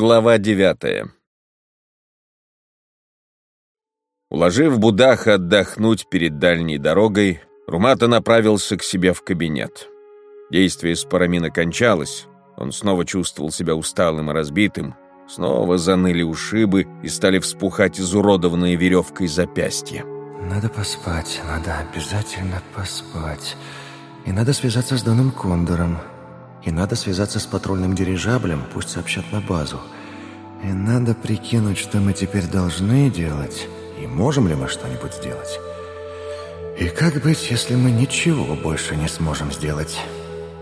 Глава девятая Уложив Будаха отдохнуть перед дальней дорогой, Румата направился к себе в кабинет. Действие спарамина кончалось, он снова чувствовал себя усталым и разбитым, снова заныли ушибы и стали вспухать изуродованные веревкой запястья. Надо поспать, надо обязательно поспать. И надо связаться с Доном Кондором. И надо связаться с патрульным дирижаблем, пусть сообщат на базу. И надо прикинуть, что мы теперь должны делать и можем ли мы что-нибудь сделать? И как быть, если мы ничего больше не сможем сделать?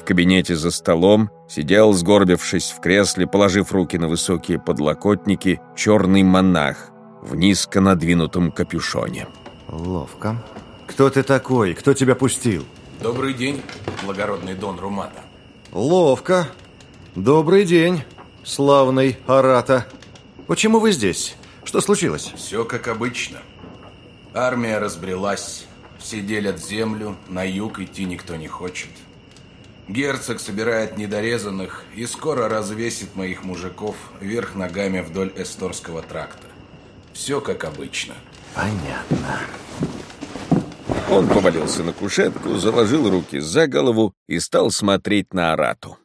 В кабинете за столом сидел, сгорбившись в кресле, положив руки на высокие подлокотники, черный монах в низко надвинутом капюшоне. Ловко. Кто ты такой? Кто тебя пустил? Добрый день, благородный Дон Румата. Ловко. Добрый день, славный Арата. Почему вы здесь? Что случилось? Все как обычно. Армия разбрелась, все делят землю, на юг идти никто не хочет. Герцог собирает недорезанных и скоро развесит моих мужиков вверх ногами вдоль Эсторского тракта. Все как обычно. Понятно. Он повалился на кушетку, заложил руки за голову и стал смотреть на Арату.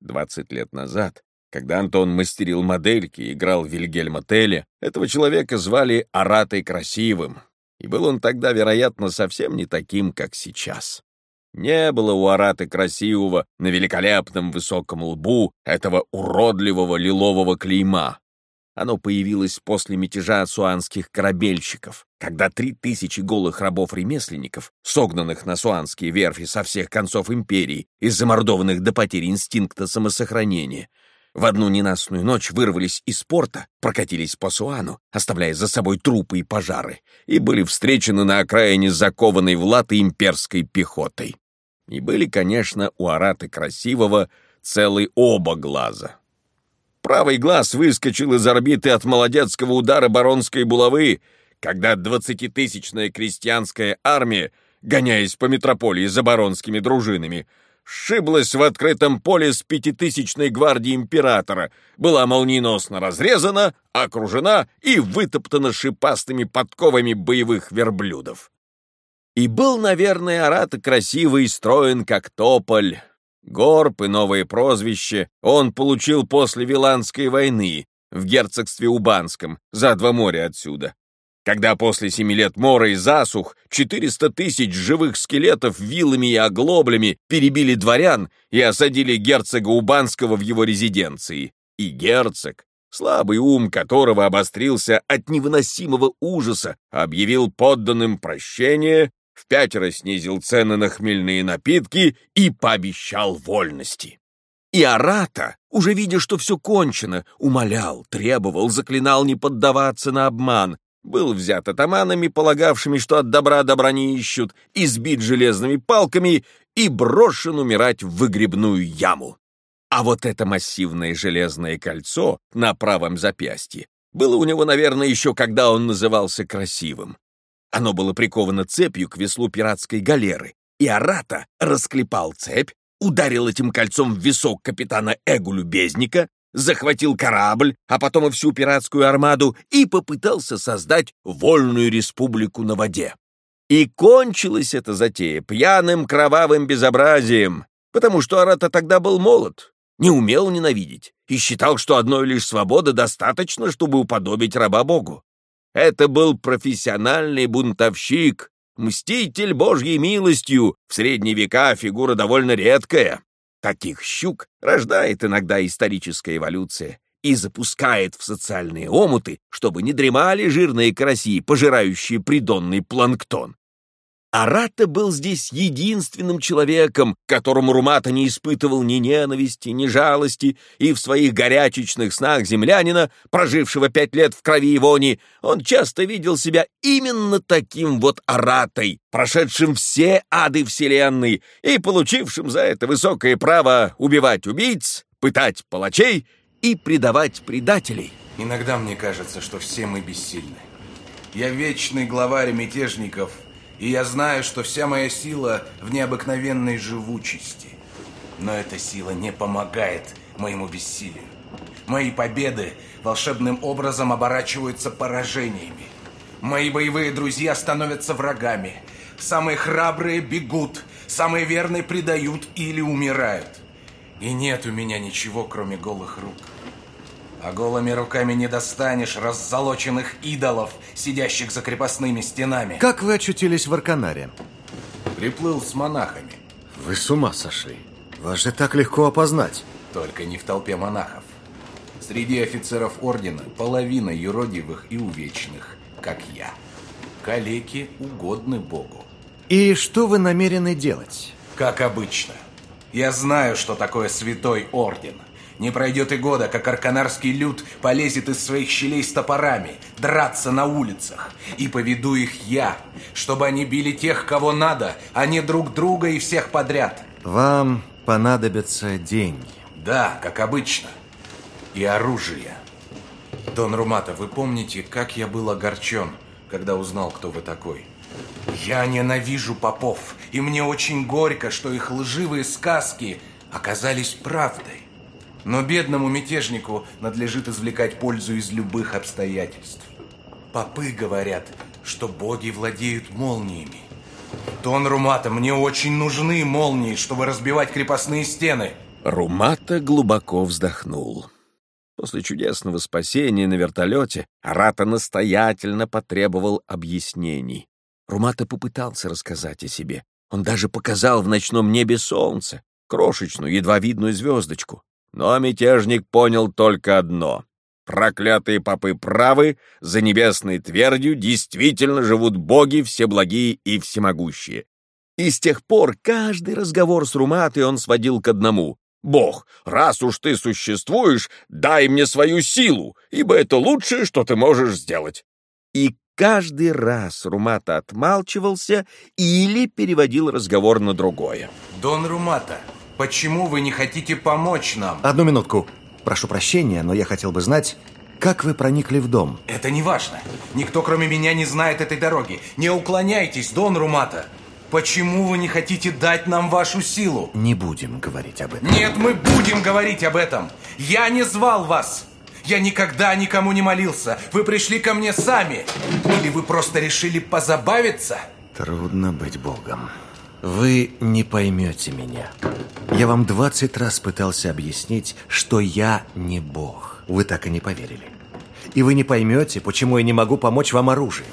Двадцать лет назад когда Антон мастерил модельки и играл Вильгельма Телли, этого человека звали Аратой Красивым, и был он тогда, вероятно, совсем не таким, как сейчас. Не было у Араты Красивого на великолепном высоком лбу этого уродливого лилового клейма. Оно появилось после мятежа суанских корабельщиков, когда три тысячи голых рабов-ремесленников, согнанных на суанские верфи со всех концов империи и замордованных до потери инстинкта самосохранения, в одну ненастную ночь вырвались из порта, прокатились по Суану, оставляя за собой трупы и пожары, и были встречены на окраине закованной в латы имперской пехотой. И были, конечно, у Араты Красивого целые оба глаза. Правый глаз выскочил из орбиты от молодецкого удара баронской булавы, когда двадцатитысячная крестьянская армия, гоняясь по метрополии за баронскими дружинами, сшиблась в открытом поле с пятитысячной гвардии императора, была молниеносно разрезана, окружена и вытоптана шипастыми подковами боевых верблюдов. И был, наверное, Арата красивый и строен, как тополь. Горб и новое прозвище он получил после Виланской войны в герцогстве Убанском, за два моря отсюда, когда после семи лет мора и засух 400 тысяч живых скелетов вилами и оглоблями перебили дворян и осадили герцога Убанского в его резиденции. И герцог, слабый ум которого обострился от невыносимого ужаса, объявил подданным прощение, в пятеро снизил цены на хмельные напитки и пообещал вольности. И Арата, уже видя, что все кончено, умолял, требовал, заклинал не поддаваться на обман, был взят атаманами, полагавшими, что от добра добра не ищут, избит железными палками и брошен умирать в выгребную яму. А вот это массивное железное кольцо на правом запястье было у него, наверное, еще когда он назывался красивым. Оно было приковано цепью к веслу пиратской галеры, и Арата расклепал цепь, ударил этим кольцом в висок капитана Эгулю Безника, захватил корабль, а потом и всю пиратскую армаду и попытался создать вольную республику на воде. И кончилась эта затея пьяным кровавым безобразием, потому что Арата тогда был молод, не умел ненавидеть и считал, что одной лишь свободы достаточно, чтобы уподобить раба Богу. Это был профессиональный бунтовщик, мститель Божьей милостью, в средние века фигура довольно редкая. Таких щук рождает иногда историческая эволюция и запускает в социальные омуты, чтобы не дремали жирные караси, пожирающие придонный планктон. Арата был здесь единственным человеком, которому Румата не испытывал ни ненависти, ни жалости, и в своих горячечных снах землянина, прожившего пять лет в крови и вони, он часто видел себя именно таким вот Аратой, прошедшим все ады вселенной и получившим за это высокое право убивать убийц, пытать палачей и предавать предателей. Иногда мне кажется, что все мы бессильны. Я вечный главарь мятежников — и я знаю, что вся моя сила в необыкновенной живучести. Но эта сила не помогает моему бессилию. Мои победы волшебным образом оборачиваются поражениями. Мои боевые друзья становятся врагами. Самые храбрые бегут, самые верные предают или умирают. И нет у меня ничего, кроме голых рук. А голыми руками не достанешь раззолоченных идолов, сидящих за крепостными стенами. Как вы очутились в Арканаре? Приплыл с монахами. Вы с ума сошли. Вас же так легко опознать. Только не в толпе монахов. Среди офицеров ордена половина юродивых и увечных, как я. Калеки угодны Богу. И что вы намерены делать? Как обычно. Я знаю, что такое святой орден. Не пройдет и года, как арканарский люд полезет из своих щелей с топорами, драться на улицах. И поведу их я, чтобы они били тех, кого надо, а не друг друга и всех подряд. Вам понадобятся деньги. Да, как обычно. И оружие. Дон Румата, вы помните, как я был огорчен, когда узнал, кто вы такой? Я ненавижу попов, и мне очень горько, что их лживые сказки оказались правдой. Но бедному мятежнику надлежит извлекать пользу из любых обстоятельств. Попы говорят, что боги владеют молниями. Дон Румата, мне очень нужны молнии, чтобы разбивать крепостные стены. Румата глубоко вздохнул. После чудесного спасения на вертолете Арата настоятельно потребовал объяснений. Румата попытался рассказать о себе. Он даже показал в ночном небе солнце, крошечную, едва видную звездочку. Но мятежник понял только одно. Проклятые попы правы, за небесной твердью действительно живут боги всеблагие и всемогущие. И с тех пор каждый разговор с Руматой он сводил к одному. «Бог, раз уж ты существуешь, дай мне свою силу, ибо это лучшее, что ты можешь сделать». И каждый раз Румата отмалчивался или переводил разговор на другое. Дон Румата, Почему вы не хотите помочь нам? Одну минутку. Прошу прощения, но я хотел бы знать, как вы проникли в дом? Это не важно. Никто, кроме меня, не знает этой дороги. Не уклоняйтесь, Дон Румата. Почему вы не хотите дать нам вашу силу? Не будем говорить об этом. Нет, мы будем говорить об этом. Я не звал вас. Я никогда никому не молился. Вы пришли ко мне сами. Или вы просто решили позабавиться? Трудно быть Богом. Вы не поймете меня. Я вам двадцать раз пытался объяснить, что я не бог. Вы так и не поверили. И вы не поймете, почему я не могу помочь вам оружием.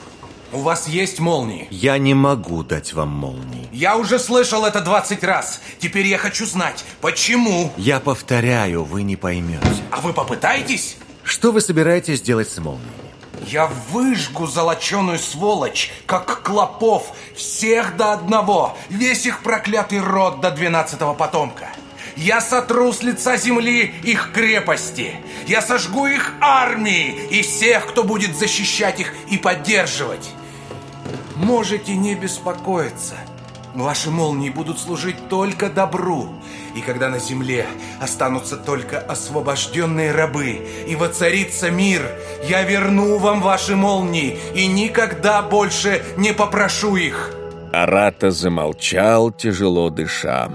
У вас есть молнии? Я не могу дать вам молнии. Я уже слышал это двадцать раз. Теперь я хочу знать, почему? Я повторяю, вы не поймете. А вы попытаетесь? Что вы собираетесь делать с молниями? Я выжгу золоченую сволочь, как клопов, всех до одного, весь их проклятый род до двенадцатого потомка. Я сотру с лица земли их крепости. Я сожгу их армии и всех, кто будет защищать их и поддерживать. Можете не беспокоиться. Ваши молнии будут служить только добру. И когда на земле останутся только освобожденные рабы и воцарится мир, я верну вам ваши молнии и никогда больше не попрошу их. Арата замолчал, тяжело дыша.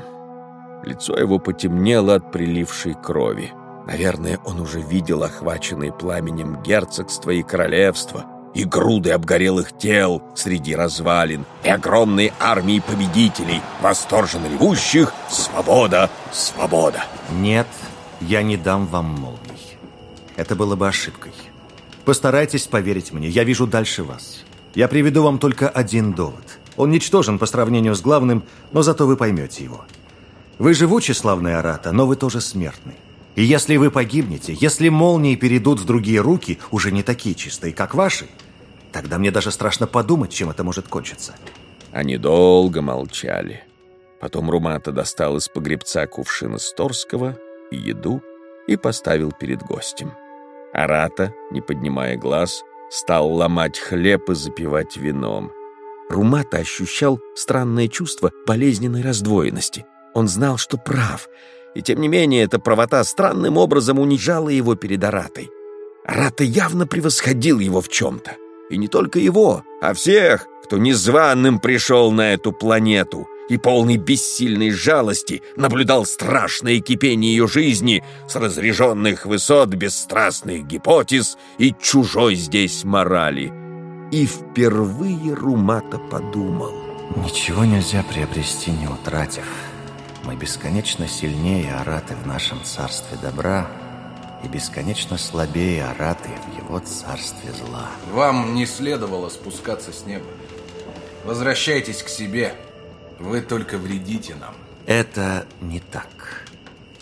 Лицо его потемнело от прилившей крови. Наверное, он уже видел охваченные пламенем герцогства и королевства, и груды обгорелых тел среди развалин, и огромные армии победителей, восторженно ревущих «Свобода! Свобода!» Нет, я не дам вам молний. Это было бы ошибкой. Постарайтесь поверить мне, я вижу дальше вас. Я приведу вам только один довод. Он ничтожен по сравнению с главным, но зато вы поймете его. Вы живучи, славный Арата, но вы тоже смертны. И если вы погибнете, если молнии перейдут в другие руки, уже не такие чистые, как ваши, тогда мне даже страшно подумать, чем это может кончиться. Они долго молчали. Потом Румата достал из погребца кувшин из Торского еду и поставил перед гостем. Арата, не поднимая глаз, стал ломать хлеб и запивать вином. Румата ощущал странное чувство болезненной раздвоенности. Он знал, что прав — и тем не менее эта правота странным образом унижала его перед Аратой. Арата явно превосходил его в чем-то. И не только его, а всех, кто незваным пришел на эту планету, и полный бессильной жалости наблюдал страшное кипение ее жизни с разреженных высот бесстрастных гипотез и чужой здесь морали. И впервые Румата подумал. Ничего нельзя приобрести, не утратив. Мы бесконечно сильнее араты в нашем царстве добра и бесконечно слабее араты в его царстве зла. Вам не следовало спускаться с неба. Возвращайтесь к себе. Вы только вредите нам. Это не так.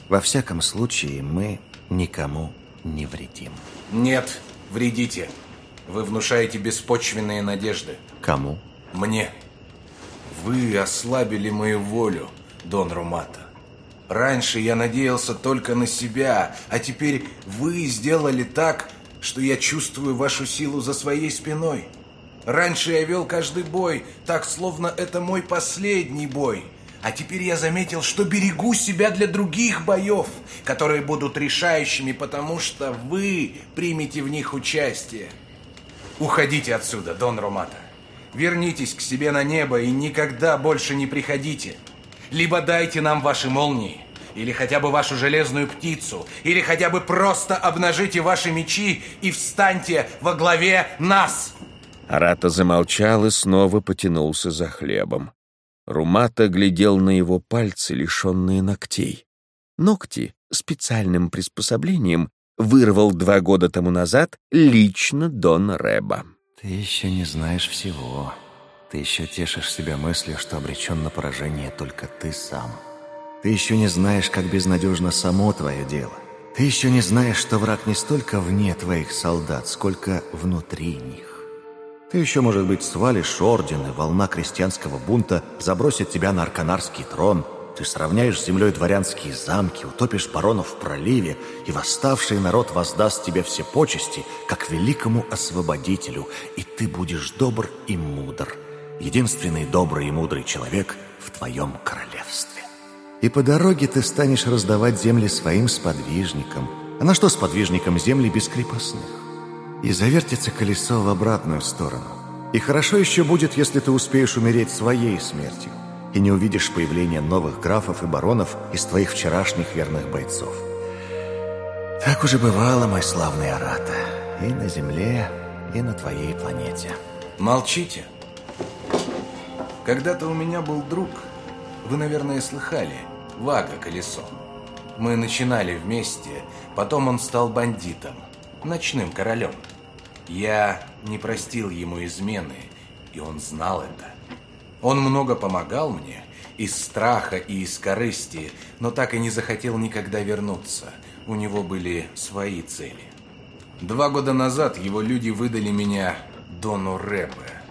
Во всяком случае, мы никому не вредим. Нет, вредите. Вы внушаете беспочвенные надежды. Кому? Мне. Вы ослабили мою волю, Дон Румата. Раньше я надеялся только на себя, а теперь вы сделали так, что я чувствую вашу силу за своей спиной. Раньше я вел каждый бой, так словно это мой последний бой. А теперь я заметил, что берегу себя для других боев, которые будут решающими, потому что вы примете в них участие. Уходите отсюда, Дон Ромата. Вернитесь к себе на небо и никогда больше не приходите. Либо дайте нам ваши молнии, или хотя бы вашу железную птицу, или хотя бы просто обнажите ваши мечи и встаньте во главе нас!» Арата замолчал и снова потянулся за хлебом. Румата глядел на его пальцы, лишенные ногтей. Ногти специальным приспособлением вырвал два года тому назад лично Дон Рэба. «Ты еще не знаешь всего. Ты еще тешишь себя мыслью, что обречен на поражение только ты сам. Ты еще не знаешь, как безнадежно само твое дело. Ты еще не знаешь, что враг не столько вне твоих солдат, сколько внутри них. Ты еще, может быть, свалишь орден, и волна крестьянского бунта забросит тебя на арканарский трон. Ты сравняешь с землей дворянские замки, утопишь баронов в проливе, и восставший народ воздаст тебе все почести, как великому освободителю, и ты будешь добр и мудр, единственный добрый и мудрый человек в твоем королевстве. И по дороге ты станешь раздавать земли своим сподвижникам. А на что сподвижникам земли без крепостных? и завертится колесо в обратную сторону. И хорошо еще будет, если ты успеешь умереть своей смертью и не увидишь появления новых графов и баронов из твоих вчерашних верных бойцов. Так уже бывало, мой славный Арата, и на Земле, и на твоей планете. Молчите. Когда-то у меня был друг, вы, наверное, слыхали, Вага Колесо. Мы начинали вместе, потом он стал бандитом, ночным королем. Я не простил ему измены, и он знал это. Он много помогал мне, из страха и из корысти, но так и не захотел никогда вернуться. У него были свои цели. Два года назад его люди выдали меня Дону Рэбе.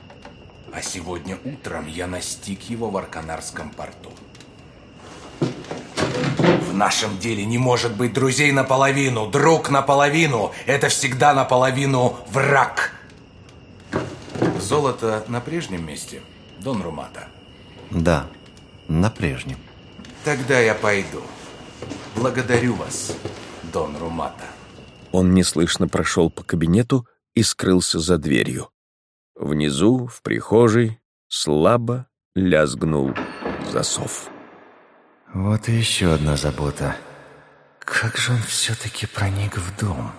А сегодня утром я настиг его в Арканарском порту. В нашем деле не может быть друзей наполовину, друг наполовину. Это всегда наполовину враг. Золото на прежнем месте, Дон Румата? Да, на прежнем. Тогда я пойду. Благодарю вас, Дон Румата. Он неслышно прошел по кабинету и скрылся за дверью. Внизу, в прихожей, слабо лязгнул засов. Вот и еще одна забота. Как же он все-таки проник в дом?